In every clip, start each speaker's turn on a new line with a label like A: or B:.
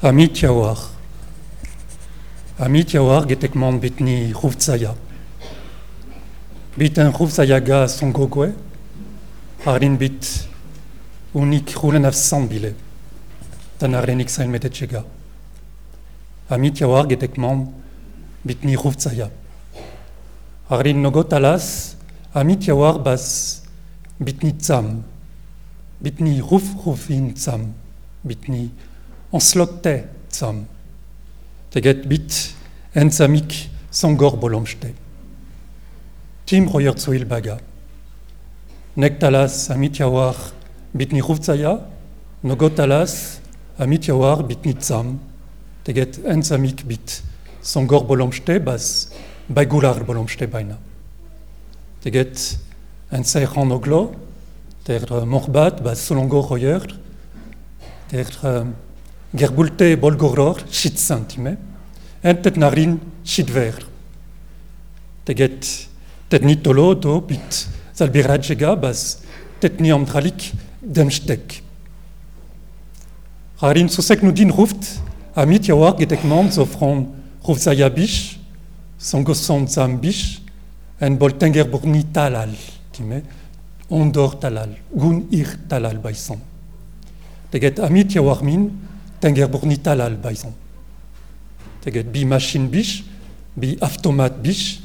A: Amit Yawar. Amit Yawar getekman bitni Rufzaya. Bit en Rufzaya ga son harin bit unik rulen af bile. Dan arenik sain medetchega. Amit Yawar getekman bitni Rufzaya. Harin nogot alas, Amit Yawar bas bitni tsam. Bitni Ruf Rufin tsam. Bitni en slokte tsam. Teget bit en samik sangor bolomste. Tim royer tsuil baga. Nektalas amit yawar bitni rufzaya, nogotalas amit yawar bitni tsam. Teget en samik bit sangor bolomste bas bagular bolomste baina. Teget en seiran oglo, ter morbat bas solongor royer, ter gerbulte bolgoror shit santime, entet narin shit ver. Teget tet nitolo do bit zalbiradjega bas tet ni amdralik demstek. Rarin susek din ruft, amit yawar getek man zo fron ruft zaya bish, son gosson zam bish, en bol tenger burni talal, time, ondor talal, gun ir talal baison. Teget amit yawar min, tenger burni talal baison. Teget bi machine bish, bi automat bish,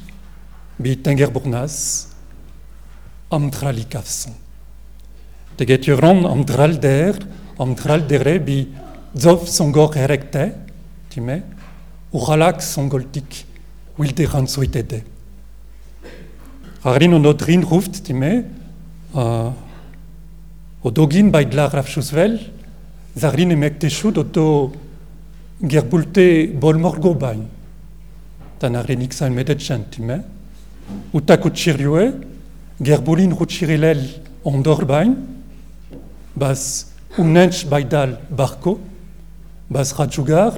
A: bi tenger burnas, amdrali kafson. Teget yuran amdral der, amdral dere bi zov songor erekte, time, uralak songoltik, wilde ransuitede. Harin on odrin ruft, time, uh, odogin by dlar zarin emek teshut oto gerbulte bol morgo bain. Tan arenik sa medet chantime. Utak utchiriue, gerbulin ruchirilel ondor bain, bas unench baidal barco, bas radjugar,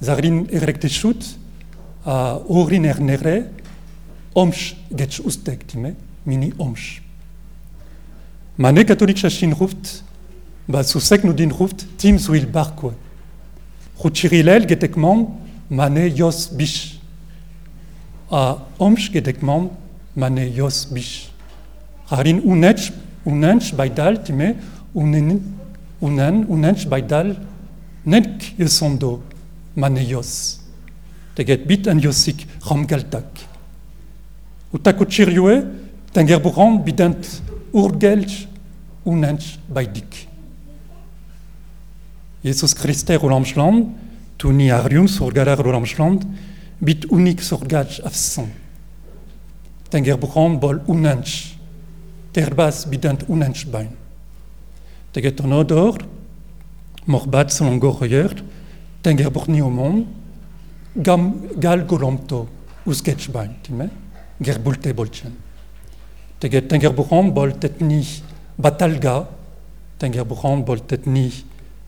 A: zarin erek teshut, a orin ernere, omsh getch ustek mini omsh. Mane katolik chachin ruft, ba susek nu din ruft, tim zuil barco. Ruchirilel getekman, mane yos bish. A omsh getekman, mane yos bish. Harin unech, unench baidal time, unen, unen, unench baidal, nek yosondo, mane yos. Teget bit an yosik ramgaltak. Utakuchiriue, tengerburan bident urgelch, unench baidik. Jesus Christe rolamschland, tuni arium surgalar rolamschland, bit unik surgaj afsan. Tengerburan bol unench, terbas bident unench bain. Teget morbat selon gal golomto, usketch bain, gerbulte bolchen. Teget bol tetni batalga, tengerburan bol tetni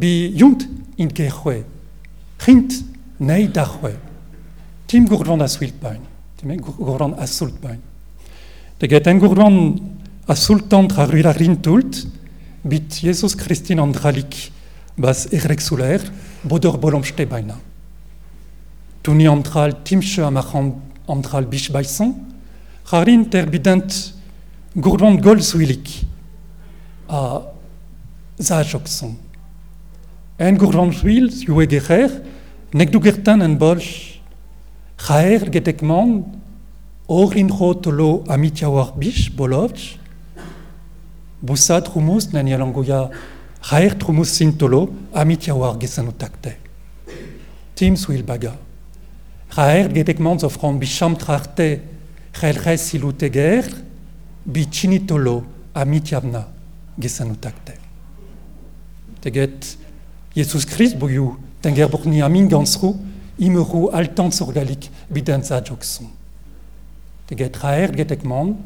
A: Bi yunt in gerwe. Hint nei. Tim gourvan a sulbain. Tim gourvan a sulbain. Teget en gourvan a sultan tra ruila rintult, bit Jesus Christin andralik bas erek suler, bodor bolomste baina. Tuni amtral timche amacham amtral bish baison, rarin ter bident gourvan gol suilik a zajokson. En gourvan suil, yue gerer, du en bol chaer getekman, orin rotolo amitiawar bish bolovch, busa trumus nan yalangoya chaer trumus sintolo amitiawar gesanutakte. Tim suil baga. Raer getekman offrant bisham trarte siluteger bichinitolo amitiavna gesanutakte. Jesus Christ boyu tenger burni amin gansru imeru altan surgalik biden sa jokson. Teget raer getek man,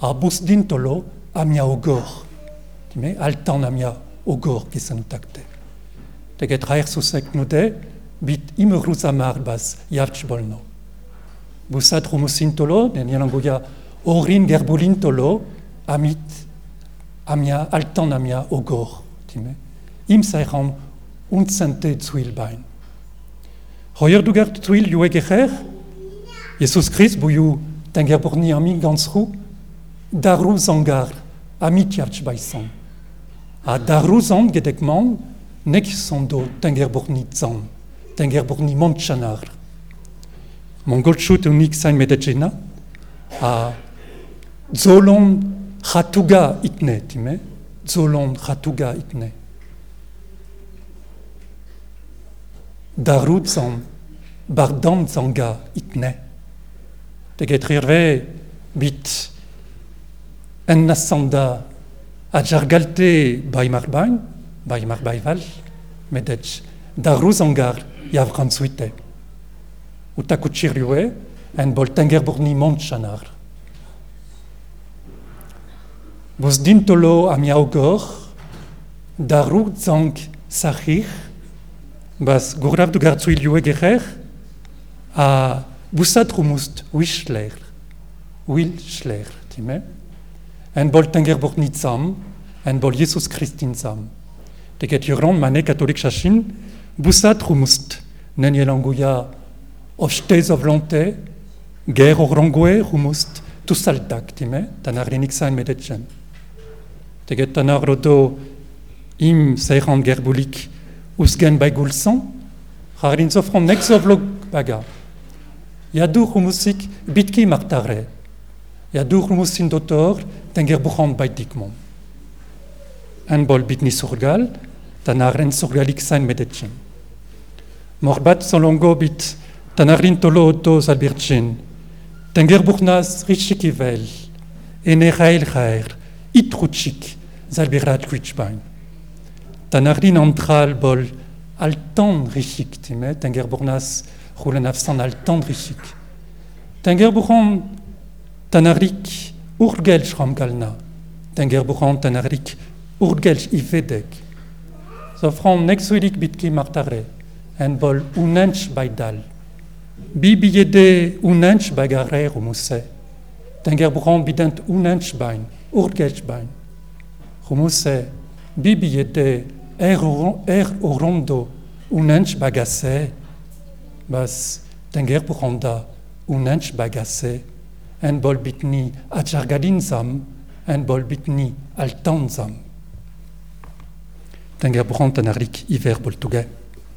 A: a bus din tolo amia ogor. Time altan amia ogor gizan utakte. Teget raer susek nude, bit imeru zamar bas. Busat rumusin tolo, den yalangoya orin gerbulin tolo, amit amia altan amia ogor. Time. Im sairam unzente zuilbein. Heuer du gert tuil ju egecher, Jesus Christ buju tenger borni ami gansru, daru zangar amit javch baisan. A daru zan gedek man, nek sondo tenger borni zan, tenger borni montchanar. Mon golchut unik sain medegena, a zolon chatuga itne, time, zolon chatuga itne. Darut zan bardam zanga itne. De getrirve bit en nasanda a jargalte bai mar bain, bai mar bai val, medec daru zangar yav ransuite. Uta kuchirue en bol tenger burni mont chanar. Bus dintolo am yaugor, daru zang sachich, Bas guraf du garzu ilioe gerer a busat rumust wischler, wilschler, time. En bol tenger bort nit sam, en bol Jesus Christin sam. Teget juron mane katolik chachin, busat rumust nen yelanguya of stez of lante, ger or rangoe rumust tu saltak, time, tanar renik san medetchen. Teget tanar rodo im seiran gerbulik, usgen bai gulsan, harin sofron nek sovlog baga. Ya dur musik bitki martare. Ya dur musin dotor tenger buchan bai dikmon. En bol bitni surgal, tanaren surgalik sain medetchen. Morbat solongo bit tanarin tolo oto salbirtchen. Tenger buchnas richikivel, ene rail rair, itruchik, zalbirat kwitchbain. Tanardin antral bol altan richik, time, tenger bournas roulen afsan altan richik. Tenger bourran tanarik urgel shramgalna, tenger bourran tanarik urgel ivedek. Zofran nexuilik bitki martare, en bol unench baidal. Bibi yede unench bagare rumuse. Tenger bourran bident unench bain, urgel bain. Rumuse, bibi yede er, orondo unench bagase, bas tenger buronda unench bagase, en bol bitni adjargadin zam, en bol bitni altan zam. Tenger buront anarik iver.